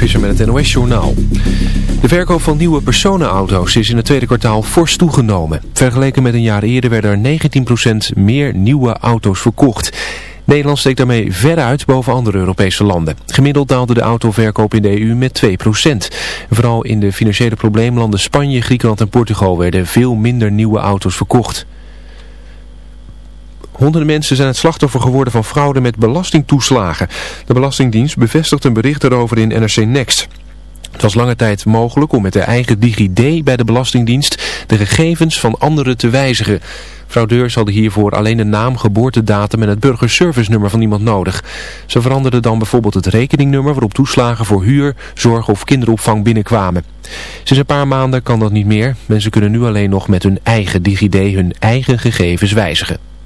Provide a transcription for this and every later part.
Mark met het NOS Journaal. De verkoop van nieuwe personenauto's is in het tweede kwartaal fors toegenomen. Vergeleken met een jaar eerder werden er 19% meer nieuwe auto's verkocht. Nederland steekt daarmee ver uit boven andere Europese landen. Gemiddeld daalde de autoverkoop in de EU met 2%. Vooral in de financiële probleemlanden Spanje, Griekenland en Portugal werden veel minder nieuwe auto's verkocht. Honderden mensen zijn het slachtoffer geworden van fraude met belastingtoeslagen. De Belastingdienst bevestigt een bericht daarover in NRC Next. Het was lange tijd mogelijk om met de eigen DigiD bij de Belastingdienst de gegevens van anderen te wijzigen. Fraudeurs hadden hiervoor alleen de naam, geboortedatum en het burgerservice-nummer van iemand nodig. Ze veranderden dan bijvoorbeeld het rekeningnummer waarop toeslagen voor huur, zorg of kinderopvang binnenkwamen. Sinds een paar maanden kan dat niet meer. Mensen kunnen nu alleen nog met hun eigen DigiD hun eigen gegevens wijzigen.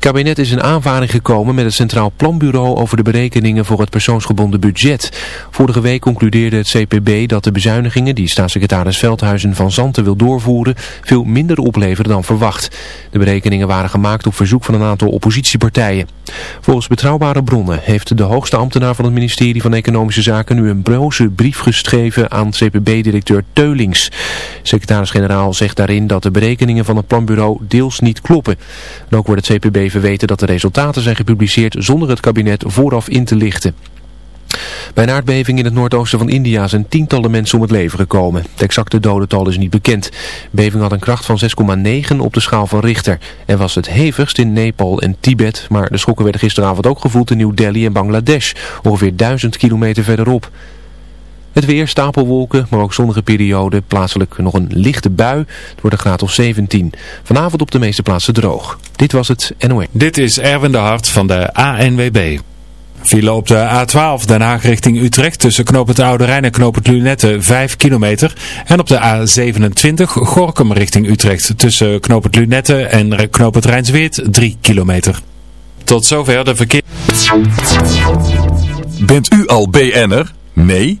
kabinet is in aanvaring gekomen met het Centraal Planbureau over de berekeningen voor het persoonsgebonden budget. Vorige week concludeerde het CPB dat de bezuinigingen die staatssecretaris Veldhuizen van Zanten wil doorvoeren veel minder opleveren dan verwacht. De berekeningen waren gemaakt op verzoek van een aantal oppositiepartijen. Volgens betrouwbare bronnen heeft de hoogste ambtenaar van het ministerie van Economische Zaken nu een broze brief geschreven aan CPB-directeur Teulings. Secretaris-generaal zegt daarin dat de berekeningen van het planbureau deels niet kloppen. En ook wordt het CPB verweten dat de resultaten zijn gepubliceerd zonder het kabinet vooraf in te lichten. Bij een aardbeving in het noordoosten van India zijn tientallen mensen om het leven gekomen. Het exacte dodental is niet bekend. De beving had een kracht van 6,9 op de schaal van Richter. En was het hevigst in Nepal en Tibet, maar de schokken werden gisteravond ook gevoeld in New Delhi en Bangladesh, ongeveer 1000 kilometer verderop. Het weer, stapelwolken, maar ook zonnige periode. Plaatselijk nog een lichte bui. Het wordt een graad of 17. Vanavond op de meeste plaatsen droog. Dit was het NOE. Dit is Erwin de Hart van de ANWB. File op de A12 Den Haag richting Utrecht tussen Knoop het Oude Rijn en Knoop het Lunette 5 kilometer. En op de A27 Gorkum richting Utrecht tussen Knoop het Lunette en Knoop het Rijnsweert 3 kilometer. Tot zover de verkeer. Bent u al BN'er? Nee?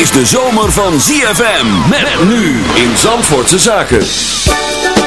Is de zomer van ZFM. Met nu in Zandvoortse Zaken.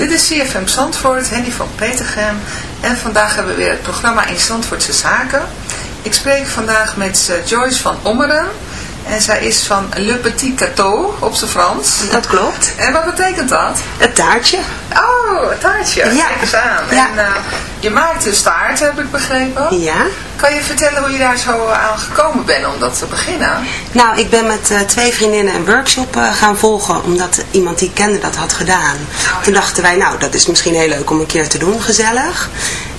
Dit is CFM Zandvoort, Henny van Petergem. En vandaag hebben we weer het programma in Zandvoortse Zaken. Ik spreek vandaag met eh, Joyce van Ommeren. En zij is van Le Petit Gâteau op zijn Frans. Dat klopt. En wat betekent dat? Het taartje. Oh, het taartje. Ja. Kijk eens aan. Ja. En eh, je maakt een staart, heb ik begrepen. Ja. Kan je vertellen hoe je daar zo aan gekomen bent om dat te beginnen? Nou, ik ben met eh, twee vriendinnen een workshop eh, gaan volgen, omdat iemand die ik kende dat had gedaan. Toen dachten wij, nou, dat is misschien heel leuk om een keer te doen, gezellig.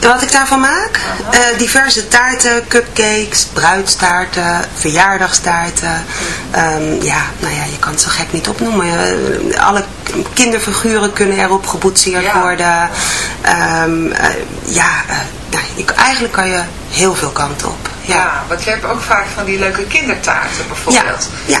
Wat ik daarvan maak? Eh, diverse taarten, cupcakes, bruidstaarten, verjaardagstaarten. Ehm, ja, nou ja, je kan het zo gek niet opnoemen. Eh, alle kinderfiguren kunnen erop geboetseerd Ja. worden. Ehm, eh, ja, nou, je, eigenlijk kan je heel veel kanten op. Ja. Ja, want je hebt ook vaak van die leuke kindertaarten ja, bijvoorbeeld. ja.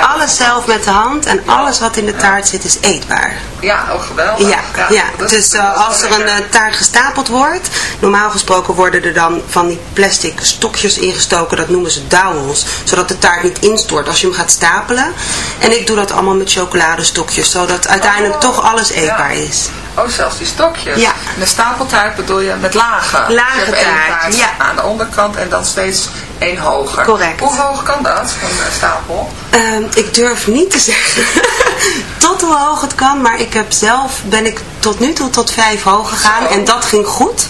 alles zelf met de hand en alles wat in de taart zit is eetbaar. Ja, oh geweldig. Ja, ja. dus eh, als er een eh, taart gestapeld wordt, normaal gesproken worden er dan van die plastic stokjes ingestoken, dat noemen ze dowels, zodat de taart niet instort als je hem gaat stapelen. En ik doe dat allemaal met chocoladestokjes, zodat uiteindelijk Oh, toch alles eetbaar ja. is. Oh, zelfs die stokjes. Ja. En de stapeltaart bedoel je met lagen. Lage Dus taart, ja. aan de onderkant en dan steeds één hoger. Correct. Hoe hoog kan dat, een stapel? Ehm, ik durf niet te zeggen tot hoe hoog het kan, maar ik heb zelf, ben ik tot nu toe tot vijf hoog gegaan Zo. en dat ging goed.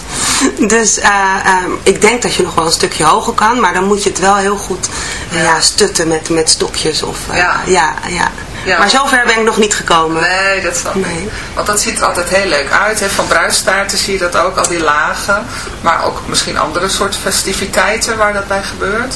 Dus eh, ehm, ik denk dat je nog wel een stukje hoger kan, maar dan moet je het wel heel goed eh, ja. stutten met, met stokjes. Of, eh, Ja. ja. Ja, Ja. Maar zover ben ik nog niet gekomen. Nee, dat snap ik. Nee. Want dat ziet er altijd heel leuk uit. Hè. Van bruidstaarten zie je dat ook, al die lagen. Maar ook misschien andere soort festiviteiten waar dat bij gebeurt.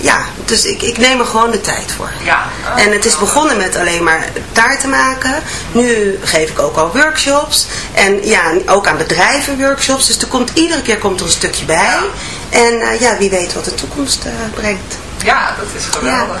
ja, dus ik, ik neem er gewoon de tijd voor. Ja. En het is begonnen met alleen maar taarten maken. Nu geef ik ook al workshops. En ja, ook aan bedrijven workshops. Dus er komt, iedere keer komt er een stukje bij. En eh, ja, wie weet wat de toekomst eh, brengt. Ja, dat is geweldig.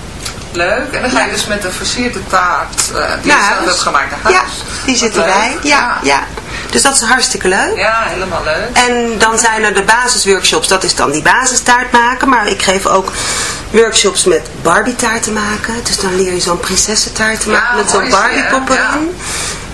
Leuk. En dan ga je dus met een versierde taart eh, die je zelf huis. hebt gemaakt naar Ja, huis. die Wat zit leuk. erbij. Ja, ja. Dus dat is hartstikke leuk. Ja, helemaal leuk. En dan zijn er de basisworkshops, dat is dan die basistaart maken. Maar ik geef ook workshops met Barbie taarten maken. Dus dan leer je zo'n prinsessentaart te Ja, maken met zo'n die, Barbie hè? pop Ja. erin.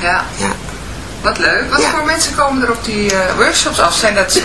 Ja. Ja. Wat leuk. Wat Ja. voor mensen komen er op die eh, workshops af? Zijn dat eh,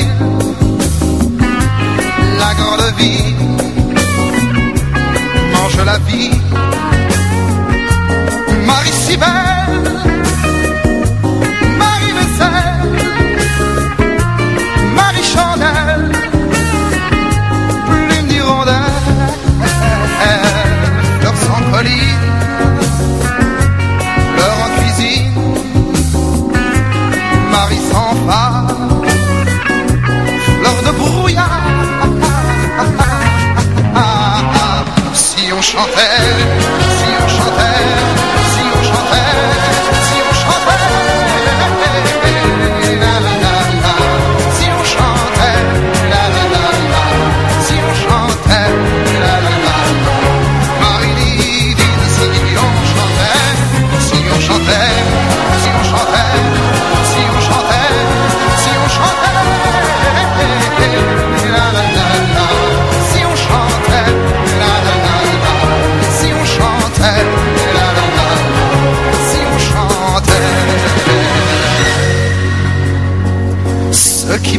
Grande ville mange la vie. Marie si belle, chantait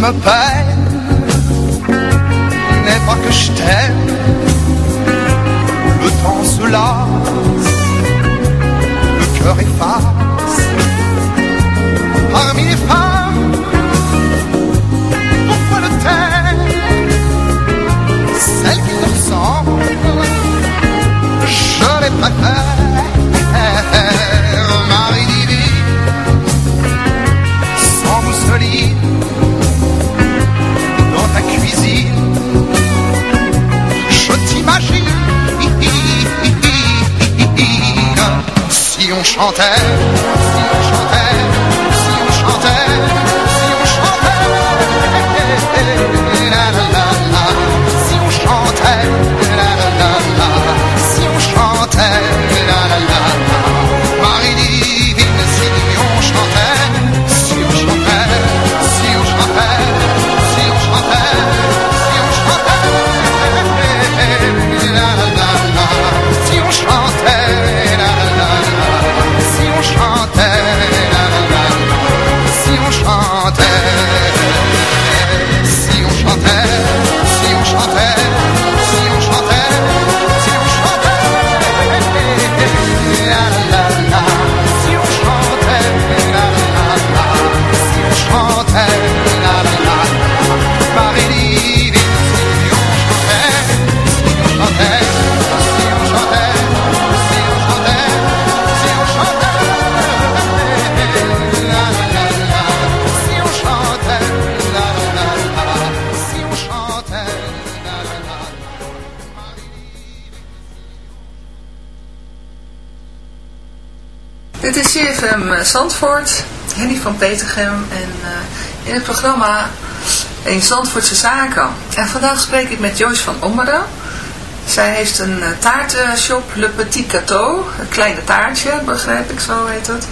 me peine n'est pas que je t'aime. Le temps se lasse, le cœur efface. Parmi les femmes, pourquoi le taire? Celle qui te ressemble, je les préfère. Chantait, Zandvoort, Henny van Petergem en eh, in het programma in Zandvoortse Zaken. En vandaag spreek ik met Joyce van Ommeren. Zij heeft een eh, taartenshop, Le Petit Cateau, een kleine taartje, begrijp ik, zo heet het.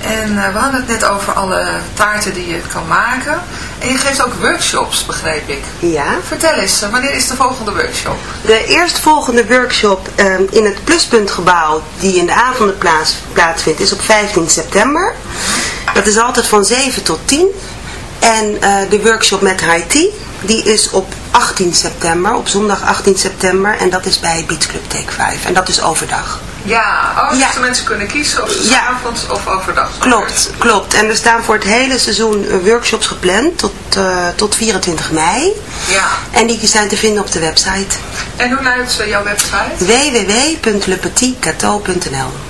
En eh, we hadden het net over alle taarten die je kan maken. En je geeft ook workshops, begreep ik. Ja. Vertel eens, wanneer is de volgende workshop? De eerstvolgende workshop ehm, in het Pluspuntgebouw, die in de avonden plaats, plaatsvindt, is op 15 september. Dat is altijd van 7 tot 10. En eh, de workshop met Haiti, die is op 18 september, op zondag 18 september. En dat is bij Beats Club Take 5. En dat is overdag. Ja, oh, dus Ja. de mensen kunnen kiezen of ze Ja. avonds of overdag. Klopt, klopt. En er staan voor het hele seizoen eh, workshops gepland tot, eh, tot 24 mei. Ja. En die zijn te vinden op de website En hoe luidt jouw website? www.lepetitcateau.nl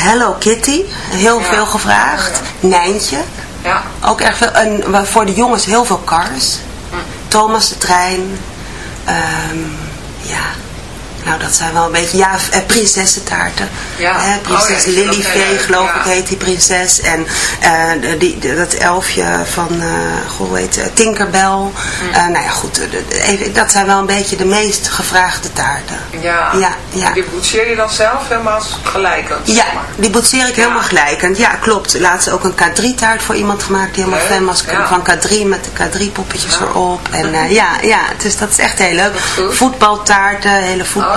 Hello Kitty, heel veel gevraagd. Nijntje, Ja. ook erg veel. En voor de jongens heel veel Cars. Thomas de Trein. Ehm, ja, nou dat zijn wel een beetje, ja, eh, prinsessentaarten. Ja. Hè, prinses Oh ja, geloof ik, heet die prinses. En eh, die, dat elfje van, eh goh, hoe heet het, Tinkerbell. Mm. Nou ja, goed, even, dat zijn wel een beetje de meest gevraagde taarten. Ja. Ja, ja. Die boetseer je dan zelf helemaal gelijkend? Ja, zeg maar. die boetseer ik Ja. helemaal gelijkend. Ja, klopt. Laatst ook een K3-taart voor iemand gemaakt die helemaal fan was van K3 met de K3-poppetjes Ja. erop. En ja, ja, dus dat is echt heel leuk. Voetbaltaarten, hele voetballen.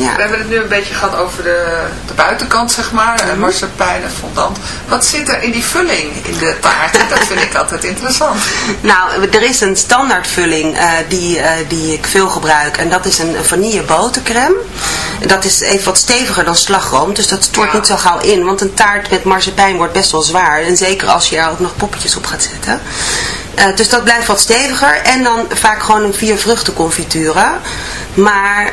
Ja. We hebben het nu een beetje gehad over de, de buitenkant, zeg maar. Mm Marsepein en fondant. Wat zit er in die vulling in de taart? Dat vind ik altijd interessant. Nou, er is een standaardvulling eh, die, eh, die ik veel gebruik. En dat is een vanille botercrème. Dat is even wat steviger dan slagroom. Dus dat stort Ja. niet zo gauw in. Want een taart met marsepein wordt best wel zwaar. En zeker als je er ook nog poppetjes op gaat zetten. Dus dat blijft wat steviger. En dan vaak gewoon een vier vruchten confituren. Maar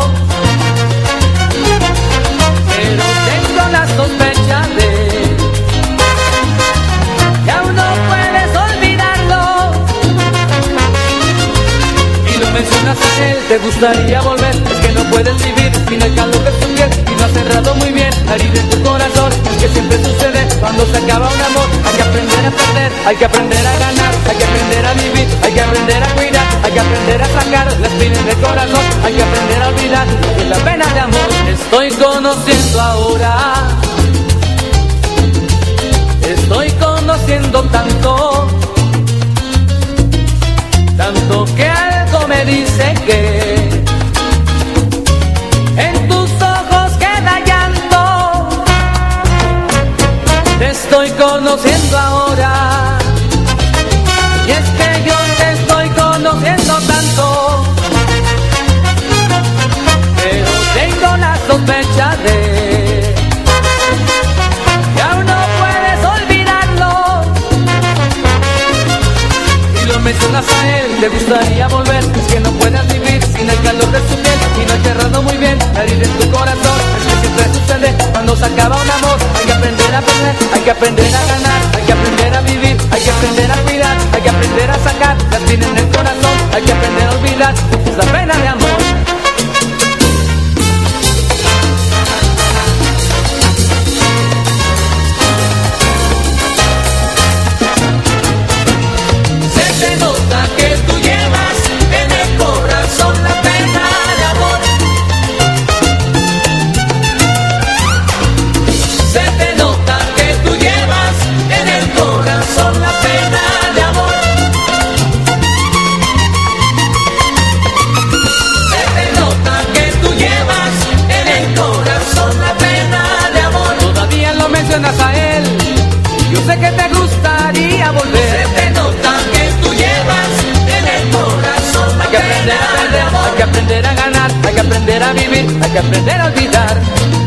A él, te gustaría volver. Es que no puedes vivir sin el calor de su. Y no has cerrado muy bien la herida en tu corazón. Es que siempre sucede cuando se acaba un amor. Hay que aprender a perder, hay que aprender a ganar, hay que aprender a vivir, hay que aprender a cuidar, hay que aprender a sacar las espinas del corazón. Hay que aprender a olvidar que la pena de amor estoy conociendo ahora. Estoy conociendo tanto, tanto que me dice que te gustaría volver. Es que no puedes vivir sin el calor de su piel. Y no he cerrado muy bien la herida en tu corazón. Es que siempre sucede cuando se acaba un amor. Hay que aprender a perder, hay que aprender a ganar, hay que aprender a vivir, hay que aprender a cuidar, hay que aprender a sacar las en el corazón. Hay que aprender a olvidar la pena de. Aprender a vivir, hay que aprender a olvidar.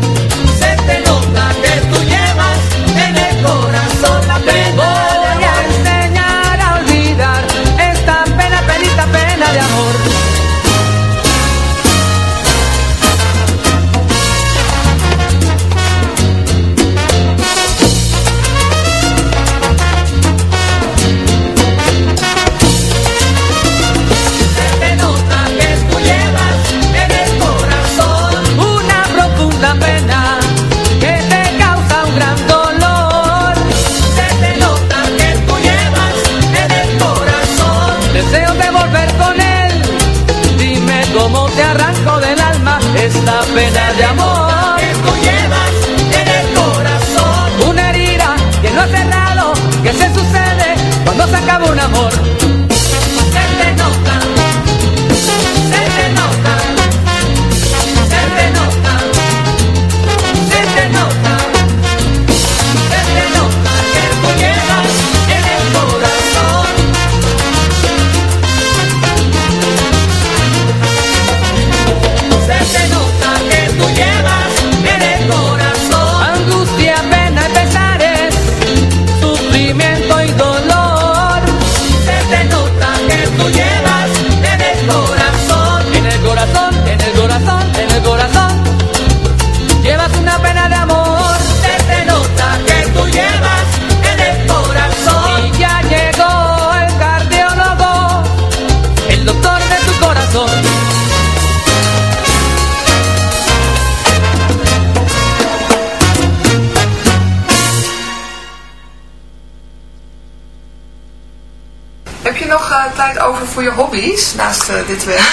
Dit werk?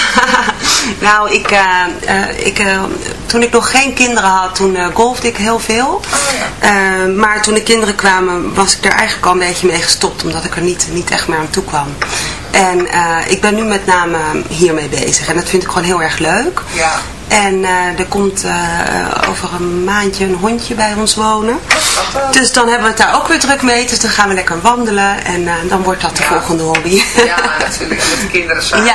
nou, ik, eh, eh, ik, eh, toen ik nog geen kinderen had, toen eh, golfde ik heel veel. Oh, Eh, maar toen de kinderen kwamen, was ik er eigenlijk al een beetje mee gestopt, omdat ik er niet, niet echt meer aan toe kwam. En eh, ik ben nu met name hiermee bezig en dat vind ik gewoon heel erg leuk. Ja. En eh, er komt eh, over een maandje een hondje bij ons wonen. Dus dan hebben we het daar ook weer druk mee. Dus dan gaan we lekker wandelen en eh, dan wordt dat de volgende hobby. Ja, natuurlijk. Met de kinderen samen. Ja.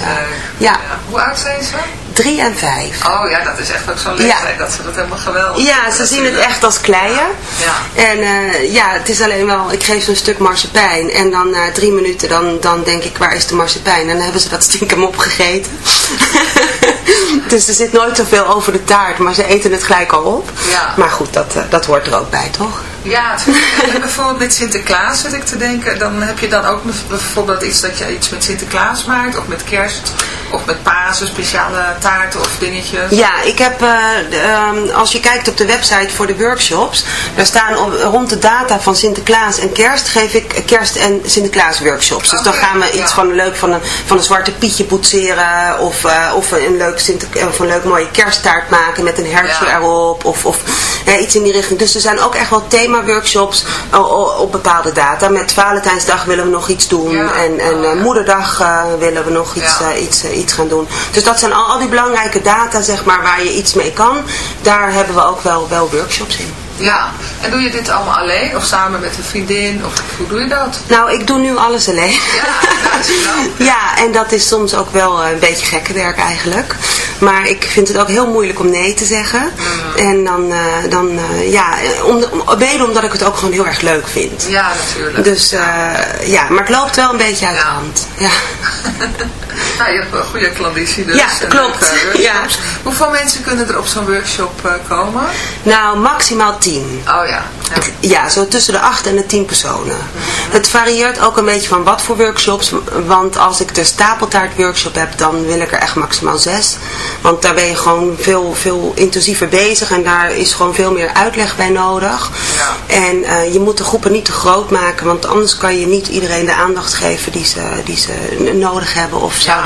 eh, ja, Hoe oud zijn ze? drie en vijf. Oh ja, dat is echt ook zo'n leeftijd dat ze dat helemaal geweldig Ja, ze zien het echt als kleien. Ja. En eh, ja, het is alleen wel, ik geef ze een stuk marsepein en dan na drie minuten dan, dan denk ik, waar is de marsepein? En dan hebben ze dat stiekem opgegeten. dus er zit nooit zoveel over de taart, maar ze eten het gelijk al op. Ja. Maar goed, dat, eh, dat hoort er ook bij, toch? Ja, bijvoorbeeld met Sinterklaas zit ik te denken. Dan heb je dan ook bijvoorbeeld iets dat je iets met Sinterklaas maakt. Of met kerst. Of met Pasen, speciale taarten of dingetjes. Ja, ik heb, eh, ehm, als je kijkt op de website voor de workshops, daar staan op, rond de data van Sinterklaas en kerst, geef ik kerst- en Sinterklaas workshops. Dus dan gaan we iets van leuk van een, van een zwarte pietje boetseren, of, eh, of een leuk, Sinter, of een leuk mooie kersttaart maken met een hertje erop, of, of ja, iets in die richting. Dus er zijn ook echt wel thema workshops o- op bepaalde data. Met Valentijnsdag willen we nog iets doen, en, en eh, Moederdag eh, willen we nog iets, eh, iets, eh, iets gaan doen. Dus dat zijn al, al die belangrijke data, zeg maar, waar je iets mee kan. Daar hebben we ook wel, wel workshops in. Ja, en doe je dit allemaal alleen of samen met een vriendin? Of hoe doe je dat? Nou, ik doe nu alles alleen. Ja, en dat is soms ook wel eh, een beetje gekke werk eigenlijk. Maar ik vind het ook heel moeilijk om nee te zeggen. En dan, eh, dan eh, ja, om, om, mede omdat ik het ook gewoon heel erg leuk vind. Ja, natuurlijk. Dus eh, ja, maar het loopt wel een beetje uit de hand. Ja. Nou, je hebt een goede klanditie dus. Ja, klopt. workshops. Hoeveel mensen kunnen er op zo'n workshop eh, komen? Nou, maximaal 10. Oh ja. Ja, zo tussen de 8 en de 10 personen. Het varieert ook een beetje van wat voor workshops. Want als ik de stapeltaart workshop heb, dan wil ik er echt maximaal 6. Want daar ben je gewoon veel, veel intensiever bezig. En daar is gewoon veel meer uitleg bij nodig. En eh, je moet de groepen niet te groot maken. Want anders kan je niet iedereen de aandacht geven die ze, die ze nodig hebben of zouden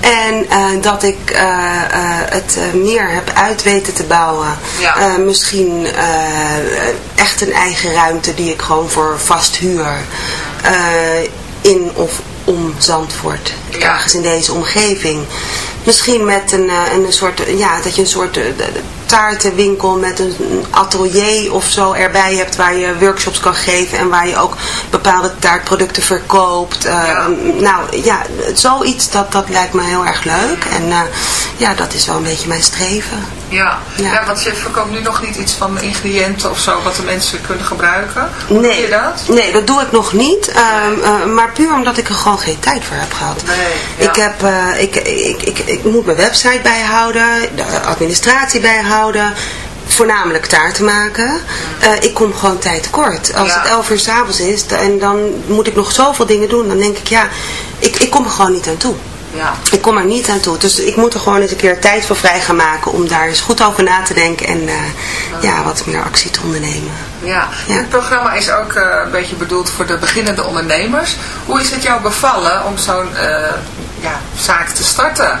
En eh, dat ik eh, eh, het meer heb uit weten te bouwen. Ja. Misschien echt een eigen ruimte die ik gewoon voor vast huur. in of om Zandvoort. Ergens in deze omgeving. Misschien met een, een soort, ja, dat je een soort taartenwinkel met een atelier of zo erbij hebt waar je workshops kan geven en waar je ook bepaalde taartproducten verkoopt. Eh, Nou ja, zoiets dat, dat lijkt me heel erg leuk en eh, ja, dat is wel een beetje mijn streven. Ja. Ja. Ja. want je verkoopt nu nog niet iets van ingrediënten of zo wat de mensen kunnen gebruiken. Hoe doe Nee, je dat? nee, dat doe ik nog niet. ehm, eh, maar puur omdat ik er gewoon geen tijd voor heb gehad. Nee, ik, heb, ik, ik, ik, ik moet mijn website bijhouden, de administratie bijhouden. Voornamelijk taarten maken. Eh, ik kom gewoon tijd tekort. Als Ja. het 11 uur s'avonds is en dan moet ik nog zoveel dingen doen. Dan denk ik, ja, ik, ik kom er gewoon niet aan toe. Ja. Ik kom er niet aan toe. Dus ik moet er gewoon eens een keer tijd voor vrij gaan maken om daar eens goed over na te denken en eh, ja, wat meer actie te ondernemen. Ja, dit programma is ook eh, een beetje bedoeld voor de beginnende ondernemers. Hoe is het jou bevallen om zo'n ja, zaak te starten?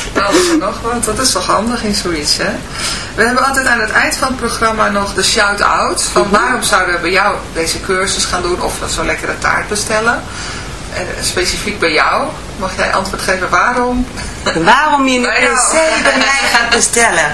En nog wat. Dat is toch handig in zoiets, hè? We hebben altijd aan het eind van het programma nog de shout-out. Van Mhm. waarom zouden we bij jou deze cursus gaan doen of zo'n lekkere taart bestellen? En specifiek bij jou. Mag jij antwoord geven waarom? Waarom je per se bij mij gaat bestellen?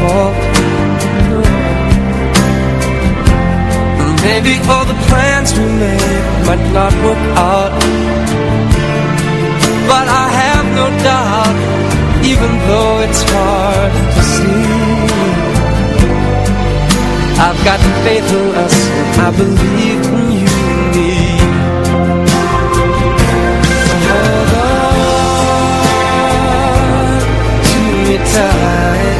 fault. Maybe all the plans we made might not work out. But I have no doubt Even though it's hard to see. I've got faith in us and I believe in you and me. Hold on to me tight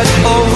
at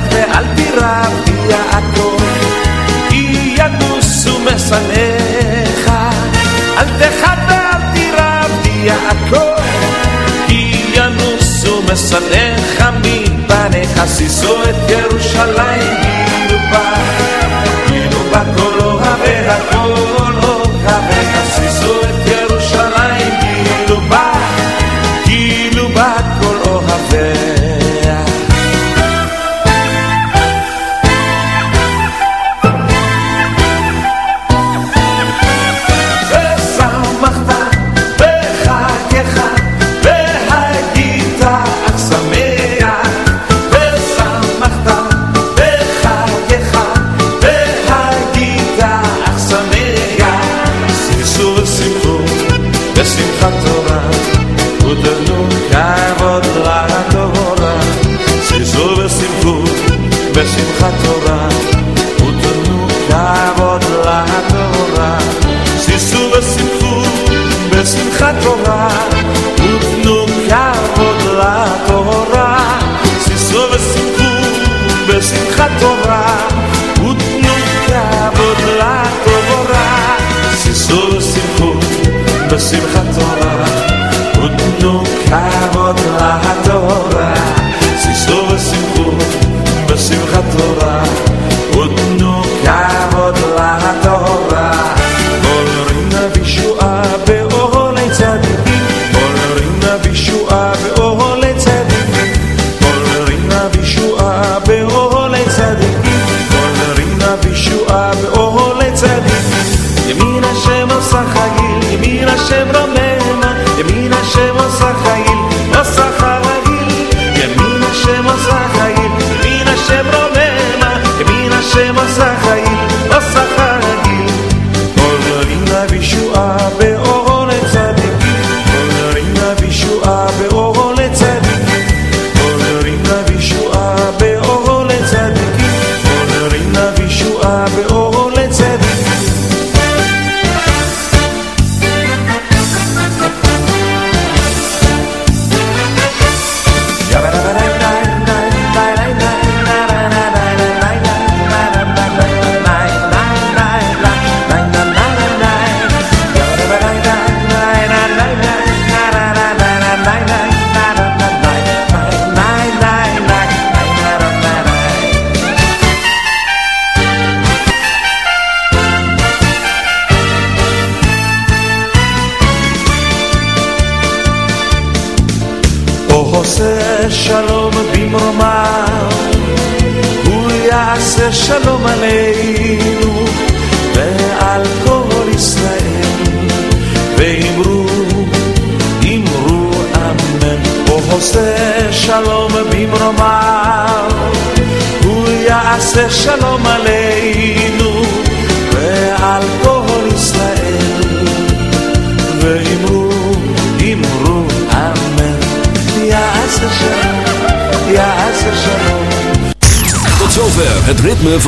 יד ועל פיריו יעקב. כי ינוסו משנאיך, אל תחת ועל פיריו יעקב. כי ינוסו משנאיך מפניך, שישו את ירושלים.